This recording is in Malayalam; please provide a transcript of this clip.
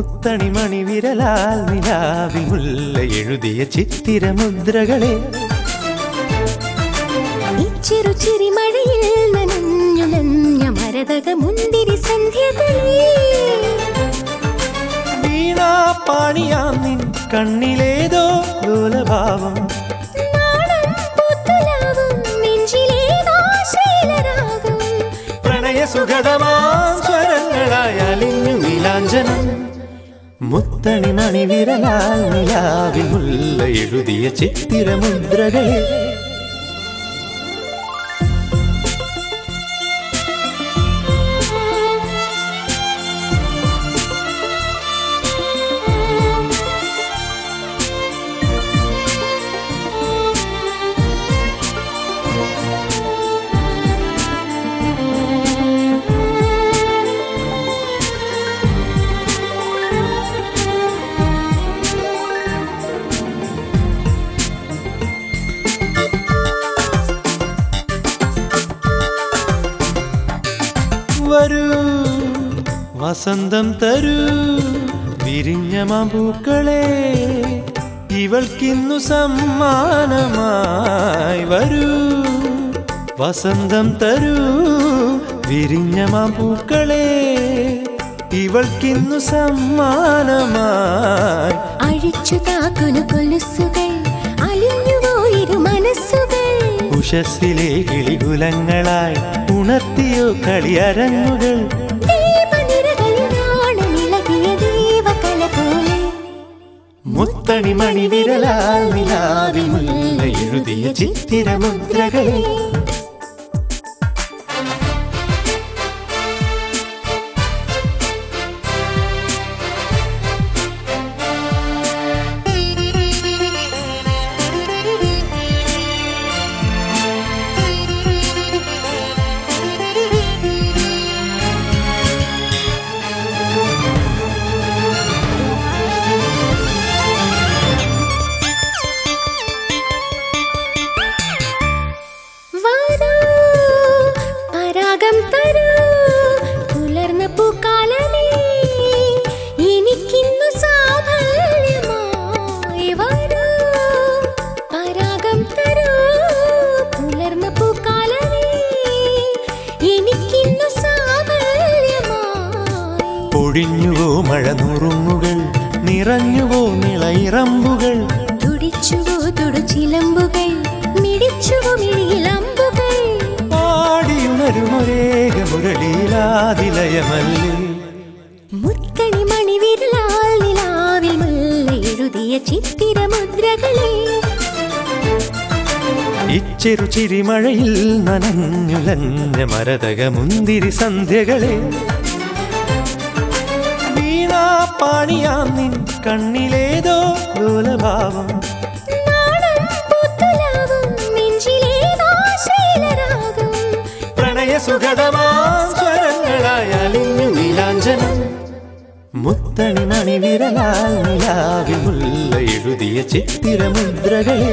മുത്തണിമണി വിരലാൽ നിലാവി മുല്ല എഴുതിയ ചിത്തിരമുദ്രകളെ. ചെറു ചിരിമഴയിൽ നനഞ്ഞു നഞ്ഞ മരതക മുന്തിരി സന്ധ്യകളേ വീണാ പാണിയാം നിൻ കണ്ണിലേതോ ലോലഭാവം. നാണം സ്വരങ്ങളായാലിഞ്ഞു നെഞ്ചിലേതോ ശീലരാഗം. സുഖതമാം സ്വരങ്ങളായാലിഞ്ഞു വിരലാൽ നിലാവിൽ എഴുതിയ ചിത്തിരമുദ്രകളെ വരൂ വസന്തം തരൂ വിരിഞ്ഞ മാമ്പൂക്കളെ. ഇവൾക്കിന്നു സമ്മാനമായി വരൂ വസന്തം തരൂ വിരിഞ്ഞ മാമ്പൂക്കളെ. ഇവൾക്കിന്നു സമ്മാനമായി. അഴിച്ചു താക്കുനു കൊലുസുകൾ അലിഞ്ഞുപോയിരു മനസ്സുകൾ. ഉഷസ്സിലെ കിളികുലങ്ങളായി ഉണർത്തിയോ കളിയരങ്ങുകൾ? ദീപനിരകളിൽ നാണമിളകിയ ദീപകല പോലെ മുത്തണിമണി വിരലാൽ നിലാവിൽ മുല്ല എഴുതിയ ചിത്തിരമുദ്രകളെ മഴ നുറുങ്ങുകൾ നിറഞ്ഞുവോ നിളയിറമ്പുകൾ. തുടിച്ചുവോ തുടുച്ചിലമ്പുകൾ മിടിച്ചുവോ മിഴിയിലമ്പുകൾ. പാടിയുണരുമൊരേക മുരളീലാതിലയമല്ലേ മുത്തണി മണിവിരലാൽ നിലാവിൽ മുല്ല എഴുതിയ ചിത്തിരമുദ്രകളെ. ഇച്ചെറു ചിരിമഴയിൽ നനഞ്ഞുലഞ്ഞ മരതക മുന്തിരി സന്ധ്യകളെ. പാണിയാം നിൻ കണ്ണിലേതോ ലോലഭാവം സുഖതമാം സ്വരങ്ങളായാലിഞ്ഞു നീലാഞ്ജനം. മുത്തണി മണിവിരലാൽ മുല്ല എഴുതിയ ചിത്തിരമുദ്രകളെ